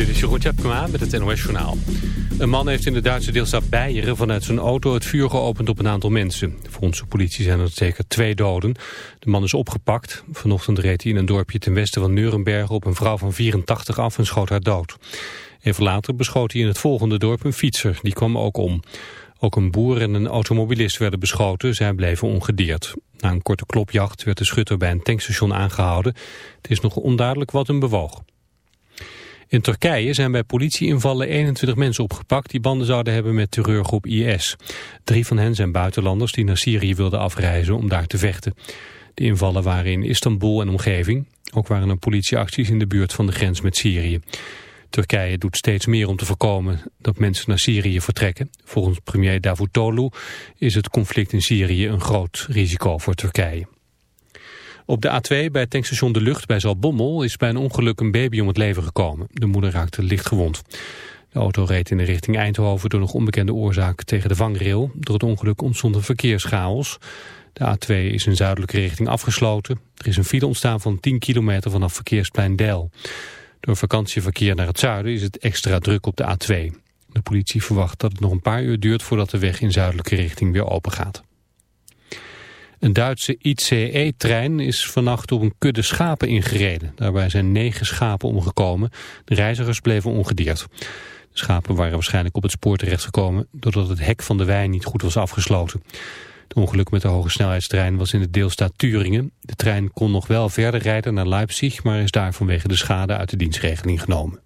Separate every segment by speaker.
Speaker 1: Dit is Jeroen Tjepkema met het NOS Journaal. Een man heeft in de Duitse deelstaat Beieren vanuit zijn auto het vuur geopend op een aantal mensen. Volgens de politie zijn er zeker twee doden. De man is opgepakt. Vanochtend reed hij in een dorpje ten westen van Nuremberg op een vrouw van 84 af en schoot haar dood. Even later beschoot hij in het volgende dorp een fietser. Die kwam ook om. Ook een boer en een automobilist werden beschoten. Zij bleven ongedeerd. Na een korte klopjacht werd de schutter bij een tankstation aangehouden. Het is nog onduidelijk wat hem bewoog. In Turkije zijn bij politieinvallen 21 mensen opgepakt die banden zouden hebben met terreurgroep IS. Drie van hen zijn buitenlanders die naar Syrië wilden afreizen om daar te vechten. De invallen waren in Istanbul en omgeving. Ook waren er politieacties in de buurt van de grens met Syrië. Turkije doet steeds meer om te voorkomen dat mensen naar Syrië vertrekken. Volgens premier Davutoglu is het conflict in Syrië een groot risico voor Turkije. Op de A2 bij het tankstation De Lucht bij Zalbommel is bij een ongeluk een baby om het leven gekomen. De moeder raakte licht gewond. De auto reed in de richting Eindhoven door nog onbekende oorzaak tegen de vangrail. Door het ongeluk ontstond een verkeerschaos. De A2 is in zuidelijke richting afgesloten. Er is een file ontstaan van 10 kilometer vanaf verkeersplein Deil. Door vakantieverkeer naar het zuiden is het extra druk op de A2. De politie verwacht dat het nog een paar uur duurt voordat de weg in zuidelijke richting weer open gaat. Een Duitse ICE-trein is vannacht op een kudde schapen ingereden. Daarbij zijn negen schapen omgekomen. De reizigers bleven ongedeerd. De schapen waren waarschijnlijk op het spoor terechtgekomen... doordat het hek van de wijn niet goed was afgesloten. Het ongeluk met de hoge snelheidstrein was in de deelstaat Turingen. De trein kon nog wel verder rijden naar Leipzig... maar is daar vanwege de schade uit de dienstregeling genomen.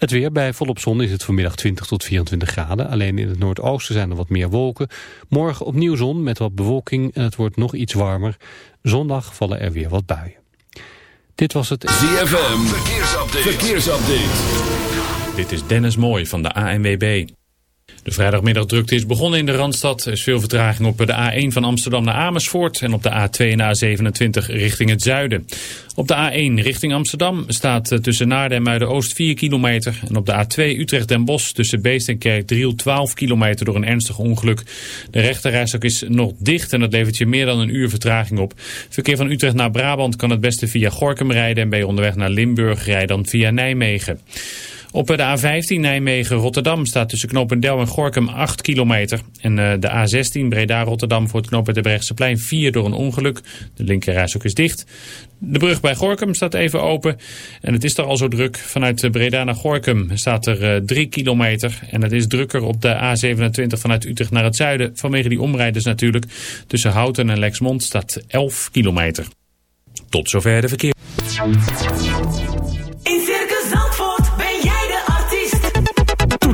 Speaker 1: Het weer bij volop zon is het vanmiddag 20 tot 24 graden. Alleen in het noordoosten zijn er wat meer wolken. Morgen opnieuw zon met wat bewolking en het wordt nog iets warmer. Zondag vallen er weer wat buien. Dit was het
Speaker 2: ZFM Verkeersupdate. Verkeersupdate.
Speaker 3: Dit is Dennis Mooij van de ANWB. De vrijdagmiddagdrukte is begonnen in de Randstad. Er is veel vertraging op de A1 van Amsterdam naar Amersfoort en op de A2 en A27 richting het zuiden. Op de A1 richting Amsterdam staat tussen Naarden en Muiden-Oost 4 kilometer. En op de A2 Utrecht en Bos tussen Beest en Kerkdriel 12 kilometer door een ernstig ongeluk. De rechterrijstok is nog dicht en dat levert je meer dan een uur vertraging op. Verkeer van Utrecht naar Brabant kan het beste via Gorkum rijden en ben je onderweg naar Limburg rijden dan via Nijmegen. Op de A15 Nijmegen-Rotterdam staat tussen Knopendel en Gorkum 8 kilometer. En eh, de A16 Breda-Rotterdam voor het knooppunt plein 4 door een ongeluk. De linkerreis ook is dicht. De brug bij Gorkum staat even open. En het is er al zo druk. Vanuit Breda naar Gorkum staat er 3 eh, kilometer. En het is drukker op de A27 vanuit Utrecht naar het zuiden. Vanwege die omrijders natuurlijk. Tussen Houten en Lexmond staat 11 kilometer. Tot zover de verkeer.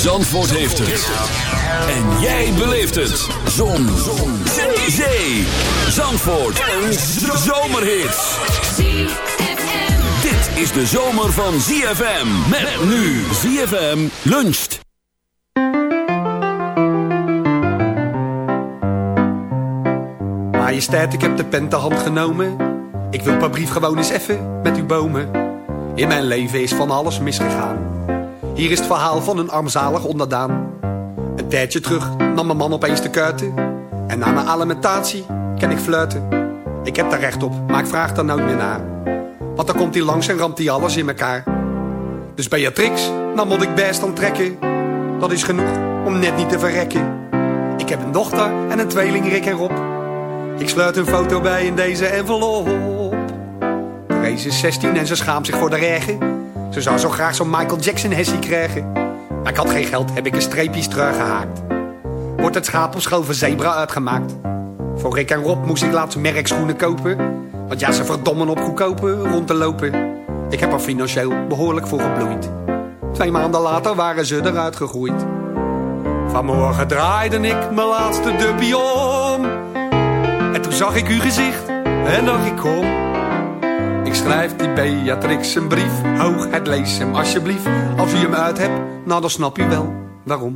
Speaker 2: Zandvoort heeft het. En jij beleeft het. Zon. Zon. Zee. Zandvoort. Een zomerhit. Dit is de zomer van ZFM. Met nu ZFM luncht.
Speaker 4: Majesteit, ik heb de pen te hand genomen. Ik wil per brief gewoon eens even met u bomen. In mijn leven is van alles misgegaan. Hier is het verhaal van een armzalig onderdaan. Een tijdje terug nam mijn man opeens de kuiten. En na mijn alimentatie ken ik fluiten. Ik heb daar recht op, maar ik vraag daar nooit meer naar. Want dan komt hij langs en ramt hij alles in elkaar. Dus Beatrix, nou moet ik best aan trekken. Dat is genoeg om net niet te verrekken. Ik heb een dochter en een tweeling Rick en Rob. Ik sluit een foto bij in deze envelop. Therese is 16 en ze schaamt zich voor de regen. Ze zou zo graag zo'n Michael Jackson hessie krijgen. Maar ik had geen geld, heb ik een streepjes teruggehaakt. Wordt het schaap op zebra uitgemaakt. Voor Rick en Rob moest ik laatst merkschoenen kopen. Want ja, ze verdommen op goedkope rond te lopen. Ik heb er financieel behoorlijk voor gebloeid. Twee maanden later waren ze eruit gegroeid. Vanmorgen draaide ik mijn laatste dubbie om. En toen zag ik uw gezicht en dacht ik kom. Ik schrijf die Beatrix een brief. Hoogheid, lees hem alsjeblieft. Als u hem uit hebt, nou dan snap u wel waarom.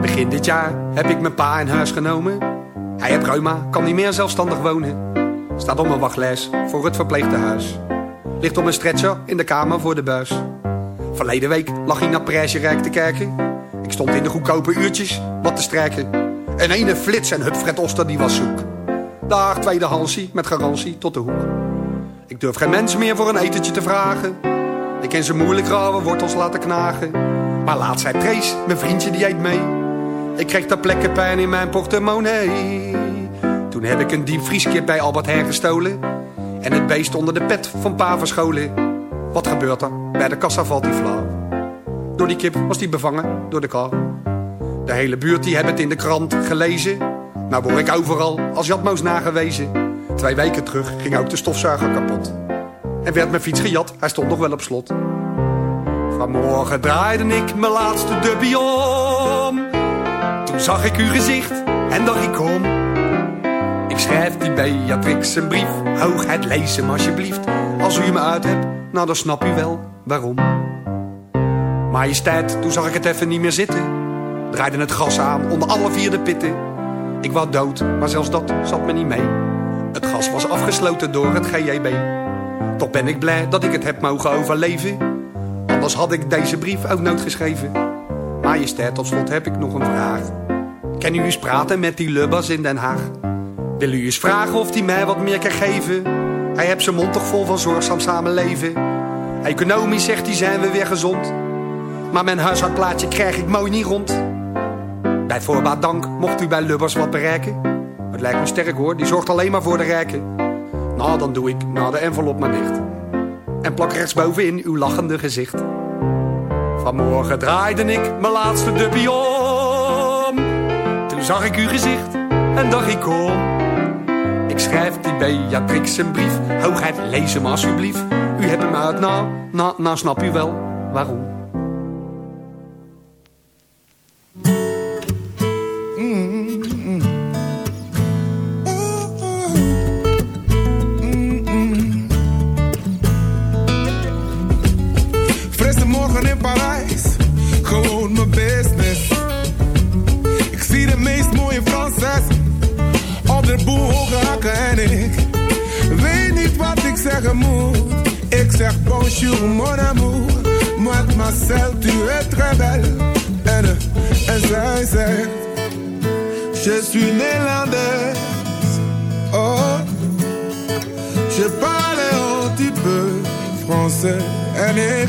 Speaker 4: Begin dit jaar heb ik mijn pa in huis genomen. Hij heeft reuma, kan niet meer zelfstandig wonen. Staat op mijn wachtlijst voor het verpleegtehuis. Ligt op een stretcher in de kamer voor de buis. Verleden week lag hij naar Prijsjerijk te kijken. Ik stond in de goedkope uurtjes wat te strijken. En ene flits en Hupfred Oster die was zoek. Dag, tweede Hansie met garantie tot de hoek. Ik durf geen mens meer voor een etentje te vragen. Ik ken ze moeilijk rauwe wortels laten knagen. Maar laat zei Trace, mijn vriendje die eet mee. Ik kreeg ter plekke pijn in mijn portemonnee. Toen heb ik een diepvrieskip bij Albert Heijn gestolen. En het beest onder de pet van pa verscholen. Wat gebeurt er? Bij de kassa valt hij flauw. Door die kip was die bevangen door de kar. De hele buurt die hebben het in de krant gelezen. Nou word ik overal als Jatmoos nagewezen. Twee weken terug ging ook de stofzuiger kapot. En werd mijn fiets gejat, hij stond nog wel op slot. Vanmorgen draaide ik mijn laatste dubbie om. Toen zag ik uw gezicht en dacht ik kom. Ik schrijf die Beatrix een brief. Hoogheid, lees hem alsjeblieft. Als u me uit hebt, nou dan snap u wel waarom. Majesteit, toen zag ik het even niet meer zitten. Draaide het gras aan onder alle vier de pitten. Ik wou dood, maar zelfs dat zat me niet mee. Het gas was afgesloten door het GJB. Toch ben ik blij dat ik het heb mogen overleven. Anders had ik deze brief ook nooit geschreven. Majesteit, tot slot heb ik nog een vraag. Kan u eens praten met die lubbers in Den Haag? Wil u eens vragen of hij mij wat meer kan geven? Hij heeft zijn mond toch vol van zorgzaam samenleven. Economisch zegt hij zijn we weer gezond. Maar mijn huishoudplaatje krijg ik mooi niet rond. Bij voorbaat dank mocht u bij Lubbers wat bereiken. Het lijkt me sterk hoor, die zorgt alleen maar voor de rijken. Nou, dan doe ik na de envelop maar dicht. En plak rechtsbovenin uw lachende gezicht. Vanmorgen draaide ik mijn laatste dubbie om. Toen zag ik uw gezicht en dacht ik kom. Ik schrijf die Beatrix een brief. Hoogheid, lees hem alsjeblieft. U hebt hem uit, nou, nou, nou snap u wel waarom.
Speaker 5: Wat ik zeggen moet. Ik zeg bonjour mon amour, mademoiselle tu es très belle. En, eh, en zij zegt, je suis Néerlandaise. Oh, je parle un petit peu français. En ik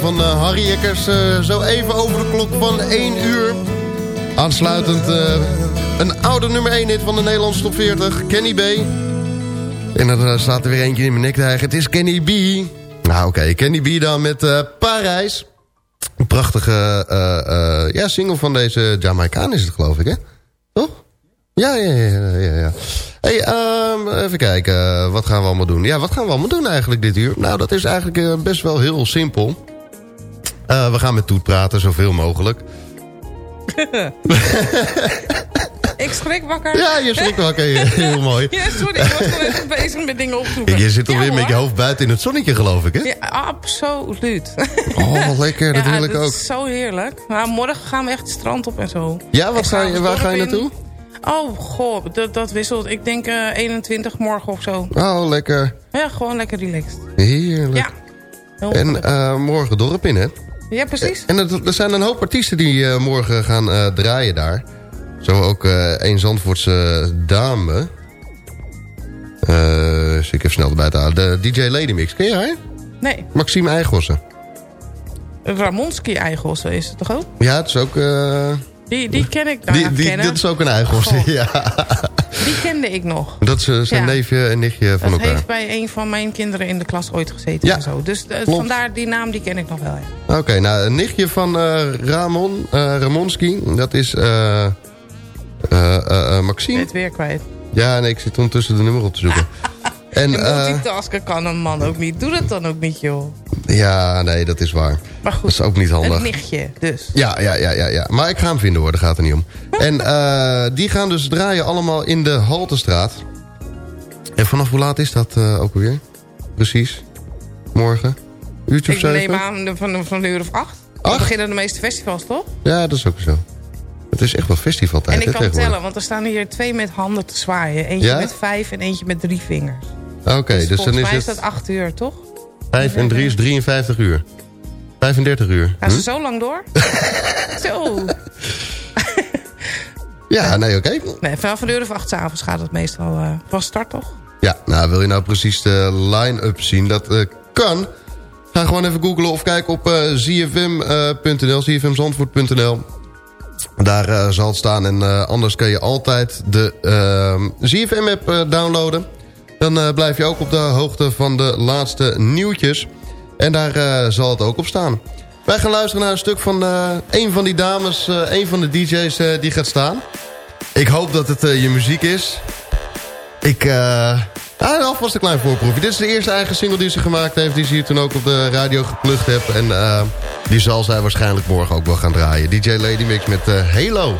Speaker 6: van eh, Harry Eckers. eh, zo even over de klok van 1 uur. Aansluitend eh, een oude nummer 1 hit van de Nederlandse top 40. Kenny B. En eh, staat er weer eentje in mijn nek. Het is Kenny B. Nou oké, Kenny B dan met Parijs. Een prachtige ja, single van deze Jamaicaan is het geloof ik hè? Toch? Ja, ja, ja, ja. ja. Hey, ehm, even kijken. Wat gaan we allemaal doen? Ja, wat gaan we allemaal doen eigenlijk dit uur? Nou, dat is eigenlijk best wel heel simpel. Eh, we gaan met Toet praten, zoveel mogelijk.
Speaker 7: Ik schrik wakker.
Speaker 6: Ja, je schrikt wakker. Heel mooi.
Speaker 7: Ja, sorry, ik was nog even bezig met dingen opzoeken.
Speaker 6: Je zit alweer
Speaker 7: Ja,
Speaker 6: met je hoofd buiten in het zonnetje, geloof ik, hè?
Speaker 7: Ja, absoluut.
Speaker 6: Oh, lekker. Dat
Speaker 7: ja,
Speaker 6: wil ik ook.
Speaker 7: is zo heerlijk. Maar morgen gaan we echt het strand op en zo.
Speaker 6: Ja, wat ga je, waar ga je naartoe?
Speaker 7: Oh, goh, dat, dat wisselt. Ik denk eh 21 morgen of zo.
Speaker 6: Oh, lekker.
Speaker 7: Ja, gewoon lekker relaxed.
Speaker 6: Heerlijk.
Speaker 7: Ja,
Speaker 6: En eh, morgen dorp in, hè?
Speaker 7: Ja, precies.
Speaker 6: En er, er zijn een hoop artiesten die eh, morgen gaan eh, draaien daar. Zo ook eh een Zandvoortse dame. Eh ik even snel erbij te halen. De DJ Lady Mix. Ken je haar?
Speaker 7: Nee,
Speaker 6: Maxime Eigossen.
Speaker 7: Ramonski Eigossen is het toch ook?
Speaker 6: Ja, het is ook...
Speaker 7: Die, die ken ik. Nou,
Speaker 6: die, die,
Speaker 7: kennen.
Speaker 6: dit is ook een
Speaker 7: God.
Speaker 6: ja.
Speaker 7: Die kende ik nog.
Speaker 6: Dat is zijn
Speaker 7: Ja.
Speaker 6: neefje en nichtje van
Speaker 7: Dat
Speaker 6: elkaar.
Speaker 7: heeft bij een van mijn kinderen in de klas ooit gezeten
Speaker 6: Ja,
Speaker 7: en zo. Dus eh, vandaar die naam, die ken ik nog wel. Ja.
Speaker 6: Oké, nou, een nichtje van eh, Ramon, eh, Ramonski. Dat is eh,
Speaker 7: Ik
Speaker 6: Maxime.
Speaker 7: ben het weer kwijt.
Speaker 6: Ja, nee, ik zit ondertussen de nummer op te zoeken. En,
Speaker 7: En
Speaker 6: eh,
Speaker 7: multitasken kan een man ook niet. Doe dat dan ook niet, joh.
Speaker 6: ja, nee, dat is waar.
Speaker 7: Maar goed,
Speaker 6: Dat is ook niet handig.
Speaker 7: een nichtje dus.
Speaker 6: Ja, ja, ja, ja, ja. Maar ik ga hem vinden hoor, daar gaat het niet om. En eh, die gaan dus draaien allemaal in de Haltestraat. En vanaf hoe laat is dat eh, ook alweer? Precies. Morgen? Uurtje of
Speaker 7: Ik neem
Speaker 6: zeven?
Speaker 7: aan de- van, van een uur of acht. Dan beginnen de meeste festivals, toch?
Speaker 6: Ja, dat is ook zo. Het is echt wel festivaltijd.
Speaker 7: en ik kan tellen, want er staan hier twee met handen te zwaaien. Eentje
Speaker 6: Ja?
Speaker 7: met vijf en eentje met drie vingers.
Speaker 6: Oké, dus,
Speaker 7: dus
Speaker 6: dan is
Speaker 7: mij is
Speaker 6: het
Speaker 7: dat acht uur, toch?
Speaker 6: 5 en 3 is 53 uur. 35 uur.
Speaker 7: Gaan ze
Speaker 6: Hm?
Speaker 7: zo lang door? zo.
Speaker 6: Ja, nee, oké.
Speaker 7: Nee, vanaf een uur of acht avonds gaat het meestal eh van start, toch?
Speaker 6: Ja, nou wil je nou precies de line-up zien? Dat eh, kan. Ga gewoon even googlen of kijk op eh zfm.nl, zfmzandvoort.nl. Daar eh, zal het staan. En anders kan je altijd de ZFM-app eh, downloaden. Dan eh, blijf je ook op de hoogte van de laatste nieuwtjes. En daar eh, zal het ook op staan. Wij gaan luisteren naar een stuk van eh, een van die dames, een van de DJ's die gaat staan. Ik hoop dat het je muziek is. Ik, ah, alvast een klein voorproefje. Dit is de eerste eigen single die ze gemaakt heeft. Die ze hier toen ook op de radio geplukt heb. En die zal zij waarschijnlijk morgen ook wel gaan draaien. DJ Lady Mix met eh, Halo.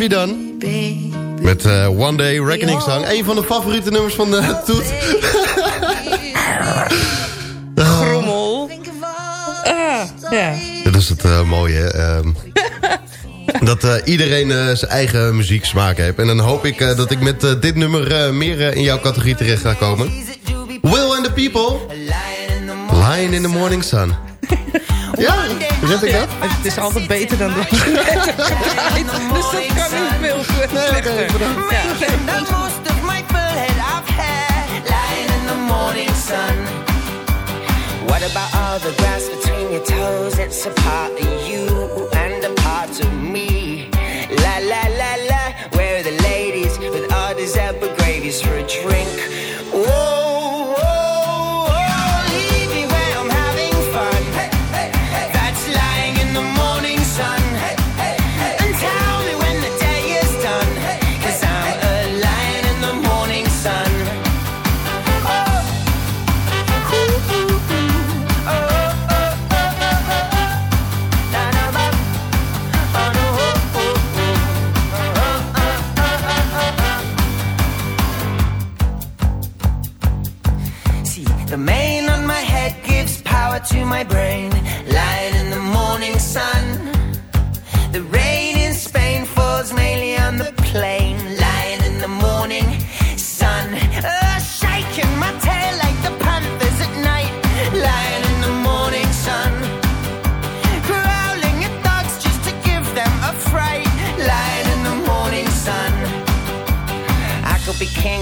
Speaker 8: Have dan?
Speaker 6: Met eh, One Day Reckoning Song. Een van de favoriete nummers van de Toet.
Speaker 7: Eh, Grommel. Eh, uh,
Speaker 6: yeah. Dat is het mooie. Ehm, dat iedereen zijn eigen muzieksmaak heeft. En dan hoop ik dat ik met dit nummer meer in jouw categorie terecht ga komen. Will and the People. Lion in the Morning Sun. Ja, zet ik dat?
Speaker 7: Het is altijd beter dan dat je net hebt gedraaid. Dus dat kan niet veel slechter.
Speaker 9: Nee, okay, ja. What about all the grass between your toes? It's a part of you and a part of me. La la la la, where are the ladies with all these ever gravies for a drink?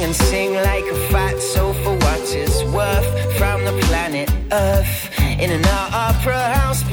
Speaker 9: and sing like a fat soul for what it's worth from the planet Earth in an opera house.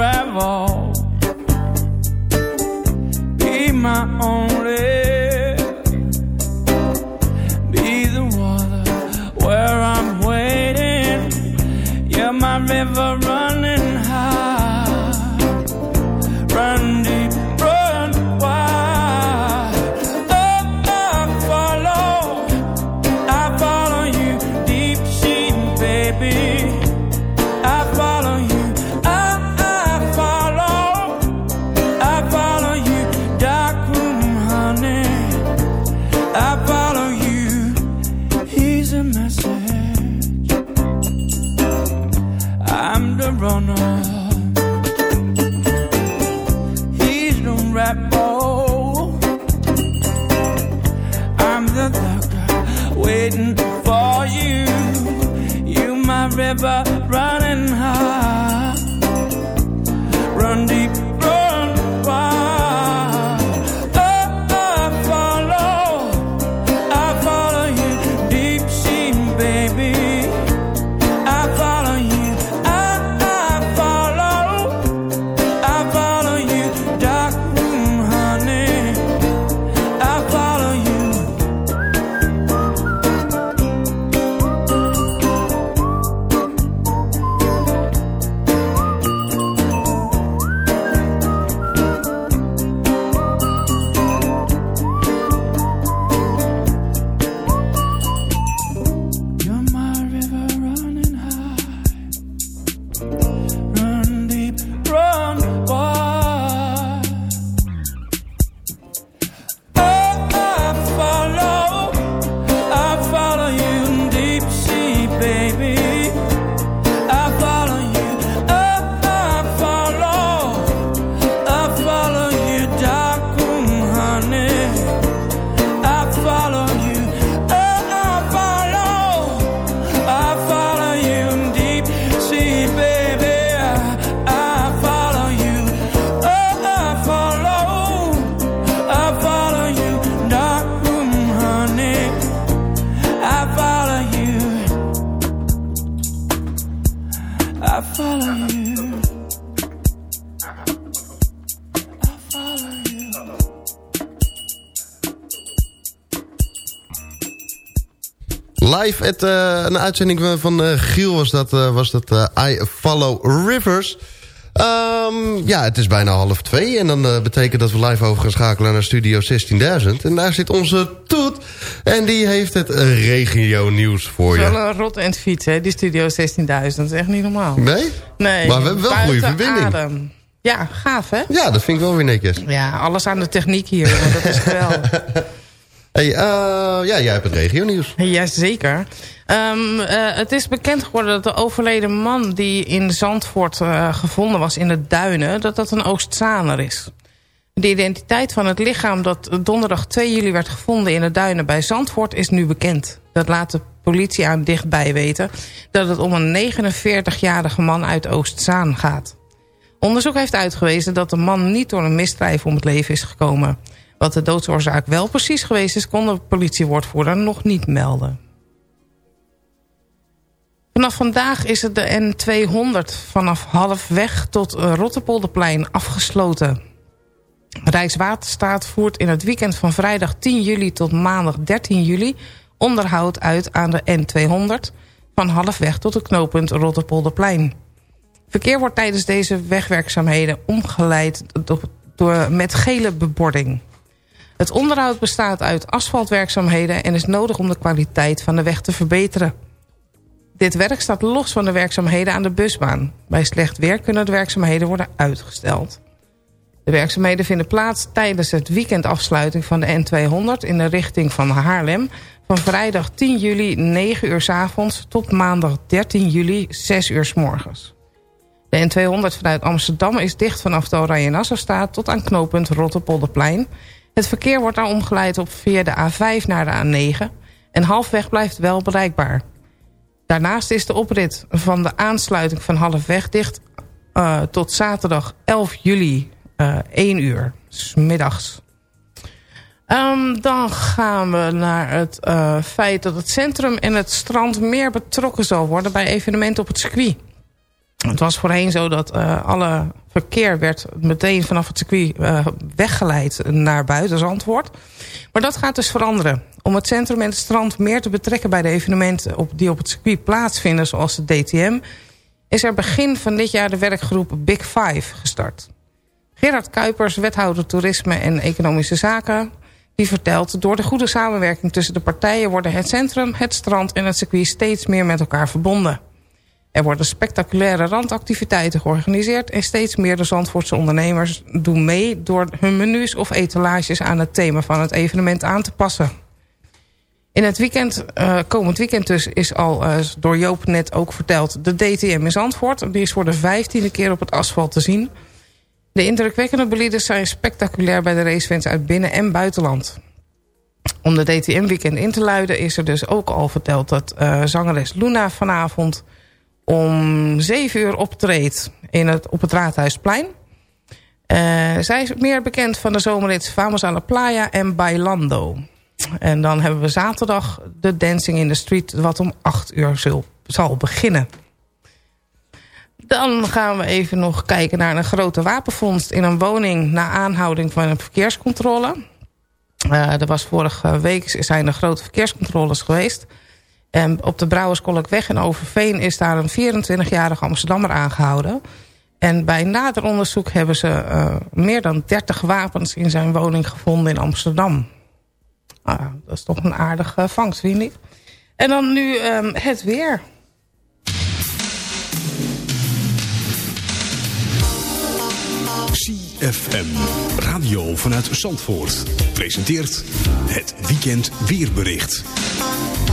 Speaker 10: Unravel be my only
Speaker 6: Live at eh, een uitzending van- eh, Giel was dat, eh, was dat I Follow Rivers. Ehm, ja, het is bijna half twee. En dan betekent dat we live over gaan schakelen naar Studio 16.000. En daar zit onze Toet. En die heeft het regio nieuws voor
Speaker 7: Wel
Speaker 6: je.
Speaker 7: een rot en fiets, hè, die Studio 16.000. Dat is echt niet normaal.
Speaker 6: Nee?
Speaker 7: Nee.
Speaker 6: Maar we hebben wel goede verbinding.
Speaker 7: adem. Ja, gaaf, hè?
Speaker 6: Ja, dat vind ik wel weer netjes.
Speaker 7: Ja, alles aan de techniek hier. Dat is geweldig.
Speaker 6: Hey, eh, ja, jij hebt het regio nieuws.
Speaker 7: Jazeker. Ehm eh, het is bekend geworden dat de overleden man die in Zandvoort eh, gevonden was in de duinen... dat dat een Oostzaner is. De identiteit van het lichaam dat donderdag 2 juli werd gevonden in de duinen bij Zandvoort is nu bekend. Dat laat de politie aan dichtbij weten dat het om een 49-jarige man uit Oostzaan gaat. Onderzoek heeft uitgewezen dat de man niet door een misdrijf om het leven is gekomen. Wat de doodsoorzaak wel precies geweest is, kon de politiewoordvoerder nog niet melden. Vanaf vandaag is het de N200 vanaf halfweg tot Rotterpolderplein afgesloten. Rijkswaterstaat voert in het weekend van vrijdag 10 juli tot maandag 13 juli onderhoud uit aan de N200 van halfweg tot het knooppunt Rotterpolderplein. Verkeer wordt tijdens deze wegwerkzaamheden omgeleid door, door, met gele bebording. Het onderhoud bestaat uit asfaltwerkzaamheden en is nodig om de kwaliteit van de weg te verbeteren. Dit werk staat los van de werkzaamheden aan de busbaan. Bij slecht weer kunnen de werkzaamheden worden uitgesteld. De werkzaamheden vinden plaats tijdens het weekendafsluiting van de N200 in de richting van Haarlem van vrijdag 10 juli 9 uur 's avonds tot maandag 13 juli 6 uur 's morgens. De N200 vanuit Amsterdam is dicht vanaf de Oranje Nassaustraat tot aan knooppunt Rotterpolderplein. Het verkeer wordt daar omgeleid op via de A5 naar de A9 en halfweg blijft wel bereikbaar. Daarnaast is de oprit van de aansluiting van halfweg dicht uh, tot zaterdag 11 juli uh, 1 uur, 's middags. Um, dan gaan we naar het uh, feit dat het centrum en het strand meer betrokken zal worden bij evenementen op het circuit. Het was voorheen zo dat uh, alle verkeer werd meteen vanaf het circuit uh, weggeleid naar buiten Zandvoort. Maar dat gaat dus veranderen. Om het centrum en het strand meer te betrekken bij de evenementen op, die op het circuit plaatsvinden, zoals de DTM, is er begin van dit jaar de werkgroep Big Five gestart. Gerard Kuipers, wethouder toerisme en economische zaken, die vertelt... door de goede samenwerking tussen de partijen worden het centrum, het strand en het circuit steeds meer met elkaar verbonden. Er worden spectaculaire randactiviteiten georganiseerd... en steeds meer de Zandvoortse ondernemers doen mee... door hun menus of etalages aan het thema van het evenement aan te passen. In het weekend, uh, komend weekend dus is al uh, door Joop net ook verteld... de DTM in Zandvoort. Die is voor de vijftiende keer op het asfalt te zien. De indrukwekkende bolides zijn spectaculair bij de racefans uit binnen- en buitenland. Om de DTM-weekend in te luiden is er dus ook al verteld... dat uh, zangeres Luna vanavond om 7 uur optreedt in het, op het Raadhuisplein. Uh, zij is meer bekend van de zomerrits Vamos a la Playa en Bailando. En dan hebben we zaterdag de Dancing in the Street... wat om 8 uur zal, zal beginnen. Dan gaan we even nog kijken naar een grote wapenvondst... in een woning na aanhouding van een verkeerscontrole. Uh, er was vorige week zijn er grote verkeerscontroles geweest... Op de Brouwerskolkweg in Overveen is daar een 24-jarige Amsterdammer aangehouden. En bij nader onderzoek hebben ze uh, meer dan 30 wapens in zijn woning gevonden in Amsterdam. Ah, dat is toch een aardige vangst, vind ik. En dan nu um, het weer.
Speaker 11: CFM, radio vanuit Zandvoort. Presenteert het weekend weerbericht.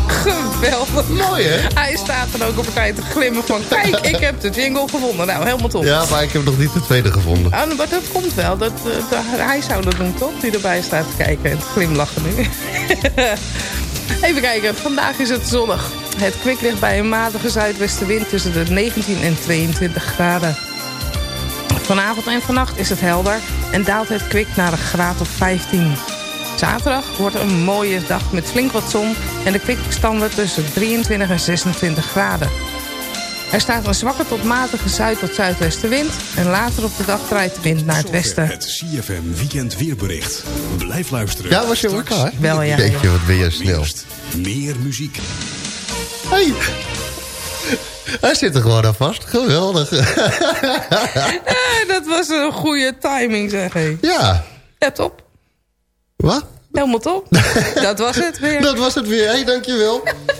Speaker 7: Geweldig.
Speaker 6: Mooi, hè?
Speaker 7: Hij staat er ook op een tijd te glimmen van... kijk, ik heb de jingle gevonden. Nou, helemaal top.
Speaker 6: Ja, maar ik heb nog niet de tweede gevonden.
Speaker 7: Ah, maar dat komt wel. Dat, uh, dat, hij zou dat doen, toch? Die erbij staat te kijken en te glimlachen nu. Even kijken. Vandaag is het zonnig. Het kwik ligt bij een matige zuidwestenwind... tussen de 19 en 22 graden. Vanavond en vannacht is het helder... en daalt het kwik naar een graad of 15 Zaterdag wordt een mooie dag met flink wat zon en de kwikstanden tussen 23 en 26 graden. Er staat een zwakke tot matige zuid- tot zuidwestenwind en later op de dag draait de wind naar het westen.
Speaker 11: Het CFM Weekend Weerbericht. Blijf luisteren.
Speaker 6: Ja, was je ook klaar?
Speaker 7: Wel ja.
Speaker 6: Denk je, wat ben je snel.
Speaker 11: Meer muziek.
Speaker 6: Hey.
Speaker 12: Hij zit er gewoon aan vast. Geweldig.
Speaker 7: Dat was een goede timing, zeg ik.
Speaker 12: Ja.
Speaker 7: Ja, top.
Speaker 12: Wat?
Speaker 7: Helemaal top. dat was het weer.
Speaker 12: Dat was het weer. Hé, hey, dankjewel.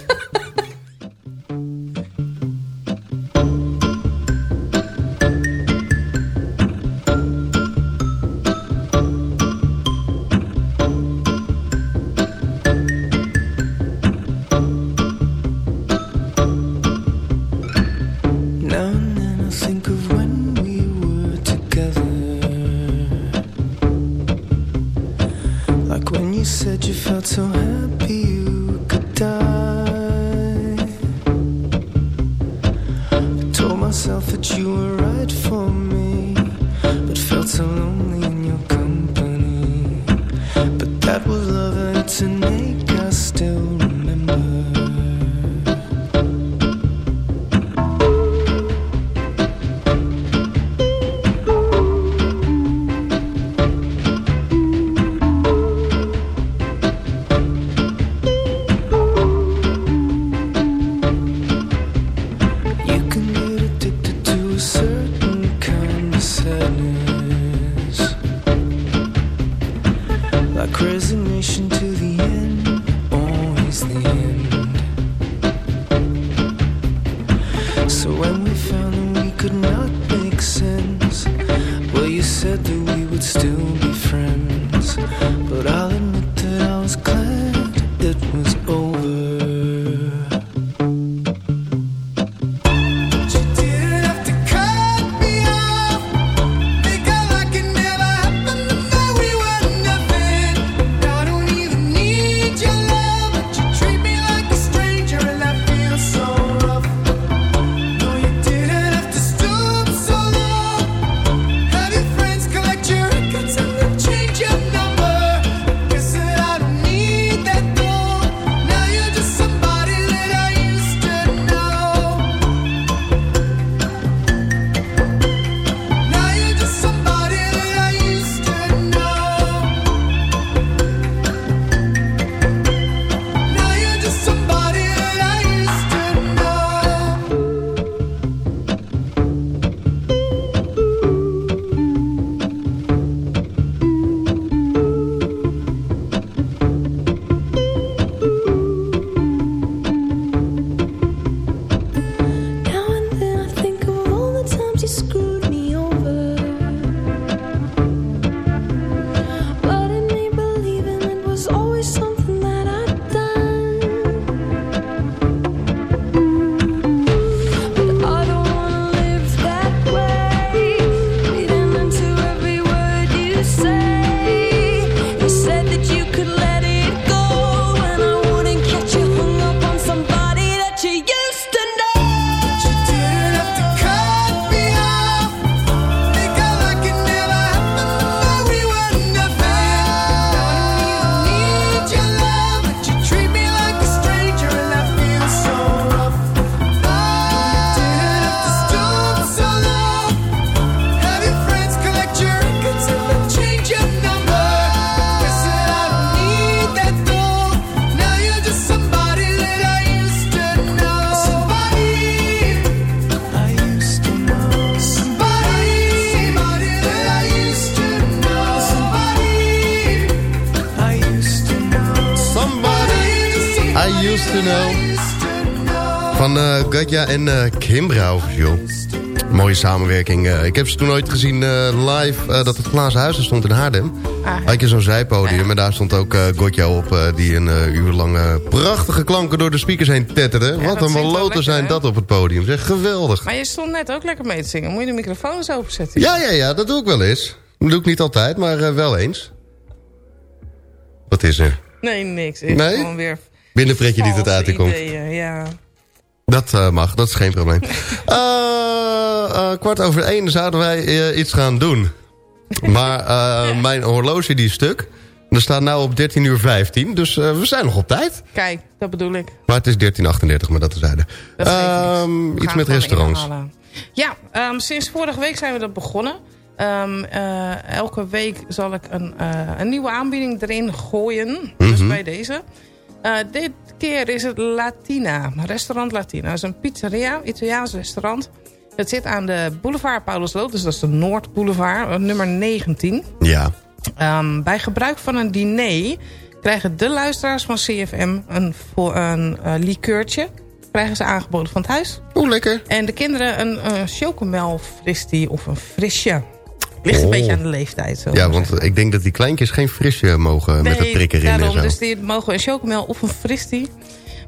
Speaker 12: Van eh Gadja en Kimbra officieel. Mooie samenwerking. eh. ik heb ze toen ooit gezien live dat het Glazen Huis stond in Haarlem.
Speaker 7: Ah,
Speaker 12: Had je zo'n zijpodium en daar stond ook Godja op... die een uur lang prachtige klanken door de speakers heen tetterde. Wat een maloten zijn
Speaker 7: hè?
Speaker 12: dat op het podium. Zeg, geweldig.
Speaker 7: Maar je stond net ook lekker mee te zingen. Moet je de microfoon eens openzetten?
Speaker 12: Ja, ja, ja, dat doe ik wel eens. Dat doe ik niet altijd, maar wel eens. Wat is er?
Speaker 7: Nee, niks. Ik
Speaker 12: Nee?
Speaker 7: Gewoon weer
Speaker 12: Binnenpretje die het uit komt.
Speaker 7: Ja.
Speaker 12: Dat eh, mag, dat is geen probleem. Eh, eh, kwart over één zouden wij iets gaan doen. Maar mijn horloge die is stuk. Er staat nou op 13 uur 15, dus we zijn nog op tijd.
Speaker 7: Kijk, dat bedoel ik.
Speaker 12: Maar het is 13.38, maar dat is zijde. Ehm, iets met restaurants.
Speaker 7: Ja, ehm, sinds vorige week zijn we dat begonnen. Ehm, eh, elke week zal ik een, een nieuwe aanbieding erin gooien. Dus
Speaker 12: Mhm.
Speaker 7: bij deze. Eh, dit keer is het Latina, restaurant Latina. Dat is een pizzeria, Italiaans restaurant. Het zit aan de boulevard Paulusloot, dus dat is de Noordboulevard, eh, nummer 19.
Speaker 6: Ja.
Speaker 7: Ehm, bij gebruik van een diner krijgen de luisteraars van CFM een, voor een eh, likeurtje. Krijgen ze aangeboden van het huis.
Speaker 6: Oeh, lekker.
Speaker 7: En de kinderen een uh, chocomel fristie of een frisje. Ligt een
Speaker 6: Oh.
Speaker 7: beetje aan de leeftijd. Zo
Speaker 6: Ja, want ik denk dat die kleintjes geen frisje mogen met het prikken erin en
Speaker 7: daarom,
Speaker 6: zo.
Speaker 7: Dus die mogen een chocomel of een fristie.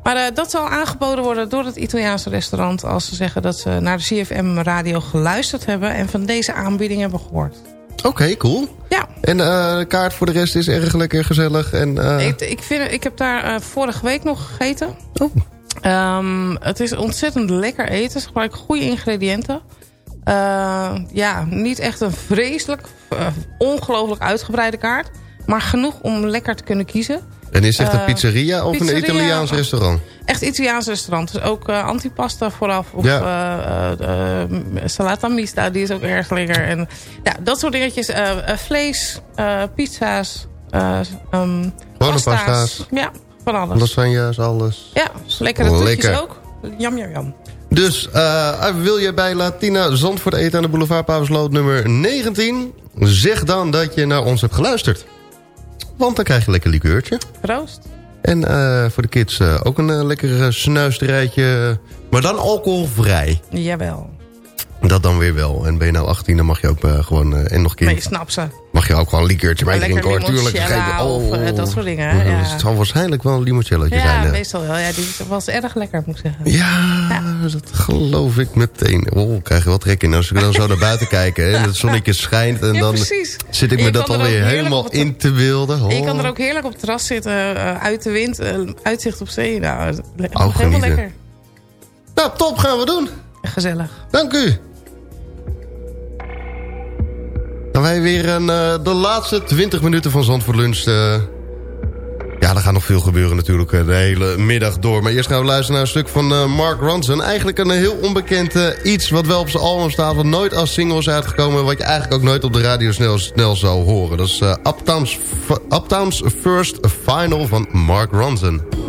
Speaker 7: Maar eh, dat zal aangeboden worden door het Italiaanse restaurant... als ze zeggen dat ze naar de CFM-radio geluisterd hebben... en van deze aanbieding hebben gehoord.
Speaker 6: Oké, cool.
Speaker 7: Ja.
Speaker 6: En eh, de kaart voor de rest is erg lekker gezellig. En, eh,
Speaker 7: Ik, ik, vind, ik heb daar eh, vorige week nog gegeten.
Speaker 6: Oh.
Speaker 7: Ehm, het is ontzettend lekker eten. Ze gebruiken goede ingrediënten. Eh, ja, niet echt een vreselijk, eh, ongelooflijk uitgebreide kaart. Maar genoeg om lekker te kunnen kiezen.
Speaker 6: en is het echt een
Speaker 7: eh,
Speaker 6: pizzeria of
Speaker 7: pizzeria,
Speaker 6: een Italiaans restaurant?
Speaker 7: Echt Italiaans restaurant. Dus ook antipasta vooraf. Of
Speaker 6: Ja.
Speaker 7: salata mista, die is ook erg lekker. En, ja, dat soort dingetjes. Vlees, pizza's, um, pasta's.
Speaker 6: pasta's.
Speaker 7: Ja, van alles.
Speaker 6: Lasagnes, alles.
Speaker 7: Ja, lekkere toetjes
Speaker 6: Lekker.
Speaker 7: ook. Jam, jam, jam.
Speaker 6: Dus eh, wil je bij Latina Zandvoort eten aan de boulevard Paversloot nummer 19? Zeg dan dat je naar ons hebt geluisterd. Want dan krijg je een lekker likeurtje.
Speaker 7: Proost.
Speaker 6: En eh, voor de kids eh, ook een lekker snuisterijtje. Maar dan alcoholvrij.
Speaker 7: Jawel.
Speaker 6: Dat dan weer wel. En ben je nou 18, dan mag je ook eh, gewoon... eh, en nog kind,
Speaker 7: Maar je snapt ze.
Speaker 6: mag je ook gewoon een likeurtje bij
Speaker 7: Lekker
Speaker 6: drinken hoor. Tuurlijk.
Speaker 7: limoncello
Speaker 6: Geef-
Speaker 7: of, eh, dat soort dingen, hè?
Speaker 6: Ja,
Speaker 7: Ja.
Speaker 6: Het zal waarschijnlijk wel een limoncellootje
Speaker 7: Ja,
Speaker 6: zijn. eh.
Speaker 7: meestal wel. Ja, die was erg lekker, moet ik zeggen.
Speaker 6: Ja, dat geloof ik meteen. Oh, krijg je wat trek in als ik dan zo naar buiten kijk. hè, En het zonnetje schijnt. En
Speaker 7: Ja,
Speaker 6: dan zit ik me
Speaker 7: je
Speaker 6: dat
Speaker 7: er
Speaker 6: alweer helemaal in te beelden.
Speaker 7: En je
Speaker 6: Oh.
Speaker 7: kan er ook heerlijk op het terras zitten, eh, uit de wind, eh, uitzicht op zee. Nou, le-
Speaker 6: Oh,
Speaker 7: helemaal lekker.
Speaker 6: Nou, top gaan we doen.
Speaker 7: Gezellig.
Speaker 6: Dank u. Dan wij weer een, eh, de laatste 20 minuten van Zandvoort Lunch. eh. ja, er gaat nog veel gebeuren natuurlijk eh, de hele middag door. Maar eerst gaan we luisteren naar een stuk van Mark Ronson. Eigenlijk een heel onbekend iets wat wel op zijn album staat... wat nooit als single is uitgekomen... wat je eigenlijk ook nooit op de radio snel, snel zou horen. Dat is Uptown's, Uptown's First Final van Mark Ronson.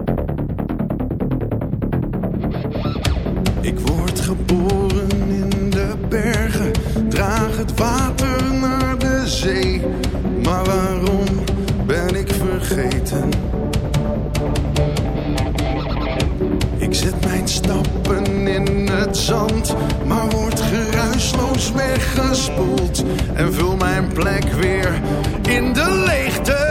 Speaker 12: maar word geruisloos weggespoeld. En vul mijn plek weer in de leegte.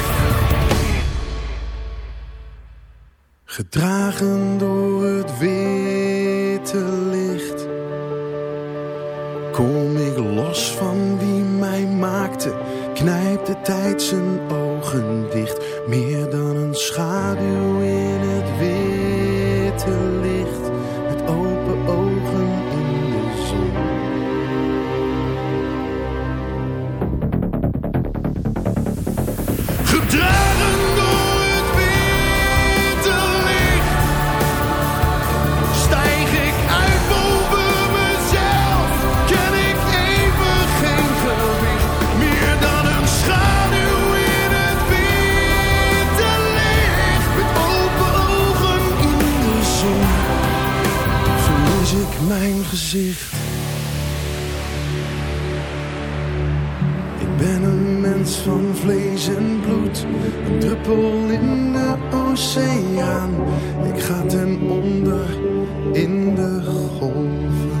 Speaker 12: Gedragen door het witte licht. Kom ik los van wie mij maakte Knijpt de tijd zijn ogen dicht. Meer dan een schaduw in het witte Ik ben een mens van vlees en bloed, een druppel in de oceaan. Ik ga ten onder in de golven.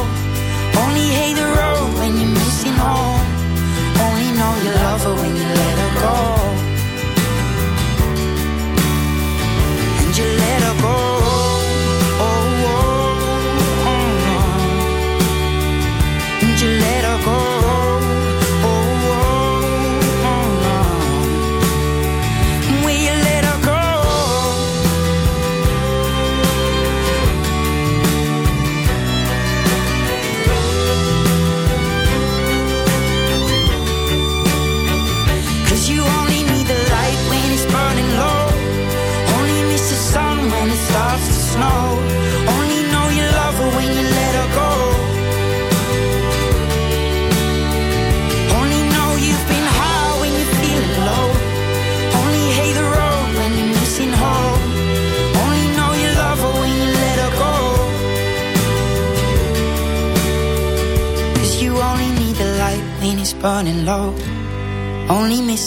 Speaker 13: Only hate the road when you're missing home. Only know you love her when. You let her go.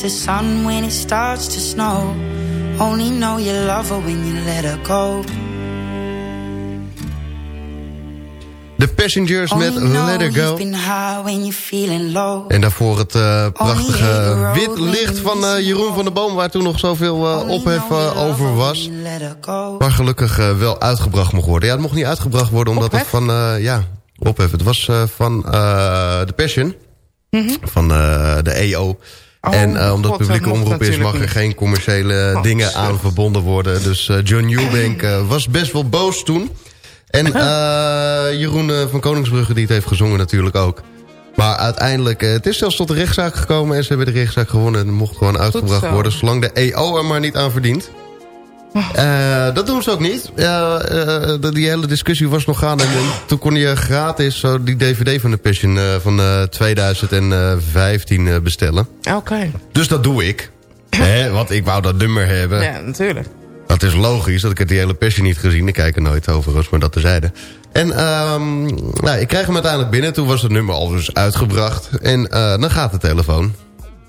Speaker 13: The sun when it starts to snow. Only know you love her when you let her go.
Speaker 6: The Passengers met Let Her Go.
Speaker 13: been high when you're feeling low.
Speaker 6: En daarvoor het eh, prachtige wit licht van eh, Jeroen van der Boom... waar toen nog zoveel eh, ophef over was. Maar gelukkig wel uitgebracht mocht worden. Ja, het mocht niet uitgebracht worden omdat het van... eh, ja, ophef. Het was eh, van eh The Passion. Van eh, de EO. En eh, omdat
Speaker 7: God,
Speaker 6: het publieke omroep is... mag er geen commerciële
Speaker 7: Oh,
Speaker 6: dingen
Speaker 7: shit.
Speaker 6: aan verbonden worden. Dus eh, John Newbank eh, was best wel boos toen. En eh, Jeroen van Koningsbrugge die het heeft gezongen natuurlijk ook. Maar uiteindelijk, eh, het is zelfs tot de rechtszaak gekomen... en ze hebben de rechtszaak gewonnen en mocht gewoon uitgebracht worden... zolang de EO er maar niet aan verdient. Eh, dat doen ze ook niet. Eh, de- die hele discussie was nog gaande. En, en toen kon je gratis zo die DVD van de Passion eh, van eh, 2015 eh, bestellen.
Speaker 7: Oké.
Speaker 6: Dus dat doe ik. Hè, want ik wou dat nummer hebben.
Speaker 7: Ja, natuurlijk.
Speaker 6: Dat is logisch, dat ik het die hele Passion niet gezien. Ik kijk er nooit overigens, maar dat terzijde. En ehm, nou, ik krijg hem uiteindelijk binnen. Toen was het nummer al dus uitgebracht. En eh, dan gaat de telefoon.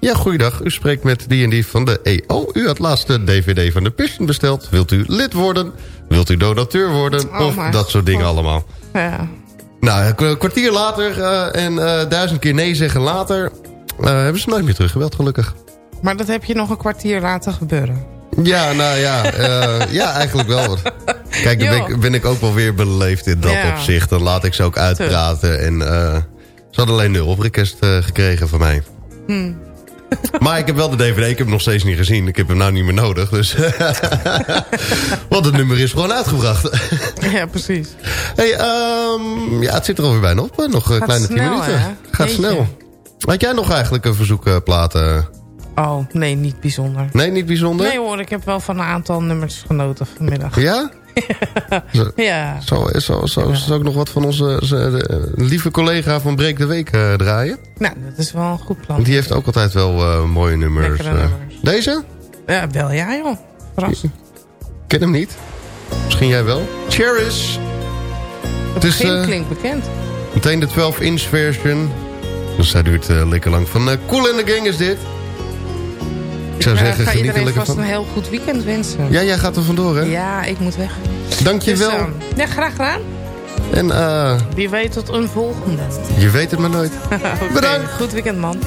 Speaker 6: Ja, goeiedag. U spreekt met die en die van de EO. U had laatst de DVD van de Passion besteld. Wilt u lid worden? Wilt u donateur worden?
Speaker 7: Oh
Speaker 6: of dat soort dingen
Speaker 7: God.
Speaker 6: allemaal.
Speaker 7: Ja.
Speaker 6: Nou, een kwartier later eh, en eh, duizend keer nee zeggen later... eh, hebben ze nooit meer teruggebeld, gelukkig.
Speaker 7: Maar dat heb je nog een kwartier laten gebeuren.
Speaker 6: Ja, nou ja, ja eigenlijk wel. Kijk, dan ben ik, ben ik ook wel weer beleefd in dat
Speaker 7: Ja.
Speaker 6: opzicht. Dan laat ik ze ook uitpraten. En ze hadden alleen nul request eh, gekregen van mij.
Speaker 7: Hm.
Speaker 6: Maar ik heb wel de DVD, ik heb hem nog steeds niet gezien. Ik heb hem nou niet meer nodig. Dus Want het nummer is gewoon uitgebracht.
Speaker 7: Ja, precies.
Speaker 6: hey, ehm, ja, het zit er alweer bijna op. Nog een
Speaker 7: Gaat
Speaker 6: kleine 10
Speaker 7: snel,
Speaker 6: minuten.
Speaker 7: hè?
Speaker 6: Gaat
Speaker 7: Jeetje.
Speaker 6: snel. Had jij nog eigenlijk een verzoekplaat? eh?
Speaker 7: Oh, nee, niet bijzonder.
Speaker 6: Nee, niet bijzonder?
Speaker 7: Nee hoor, ik heb wel van een aantal nummers genoten vanmiddag.
Speaker 6: Ja? Zo-
Speaker 7: Ja.
Speaker 6: Zo, zo, zo, zou ik nog wat van onze ze- de, lieve collega van Breek de Week eh, draaien?
Speaker 7: Nou, dat is wel een goed plan.
Speaker 6: Want die heeft ook altijd wel eh, mooie nummers. Eh. Deze?
Speaker 7: Ja, wel ja joh. Verras.
Speaker 6: Ik ken hem niet. Misschien jij wel. Cherish.
Speaker 7: Het
Speaker 6: is,
Speaker 7: begin
Speaker 6: eh,
Speaker 7: klinkt bekend.
Speaker 6: Meteen de 12-inch version. Dus hij duurt eh, lekker lang. Van eh, Cool in the Gang is dit. Ik zou zeggen,
Speaker 7: ga
Speaker 6: geniet er
Speaker 7: iedereen
Speaker 6: lekker
Speaker 7: vast
Speaker 6: van.
Speaker 7: een heel goed weekend wensen.
Speaker 6: Ja, jij gaat er vandoor, hè?
Speaker 7: Ja, ik moet weg.
Speaker 6: Dank je
Speaker 7: Dus,
Speaker 6: wel.
Speaker 7: eh, ja, graag gedaan.
Speaker 6: En eh,
Speaker 7: Wie weet tot een volgende.
Speaker 6: je weet het maar nooit. Bedankt.
Speaker 7: Goed weekend man.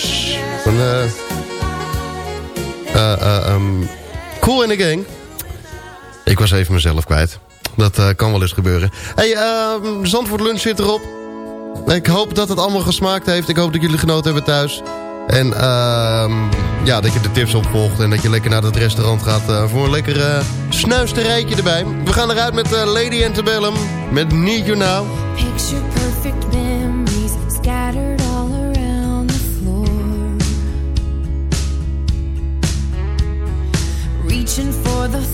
Speaker 6: Van, eh eh, eh, ehm, cool in the Gang. Ik was even mezelf kwijt. Dat kan wel eens gebeuren. hey, ehm, Zandvoort Lunch zit erop. Ik hoop dat het allemaal gesmaakt heeft. Ik hoop dat jullie genoten hebben thuis. En ehm, ja, dat je de tips opvolgt. En dat je lekker naar het restaurant gaat voor een lekker snuisterijtje erbij. We gaan eruit met Lady Antebellum. Met Need You Now.
Speaker 8: Picture perfect memories scattered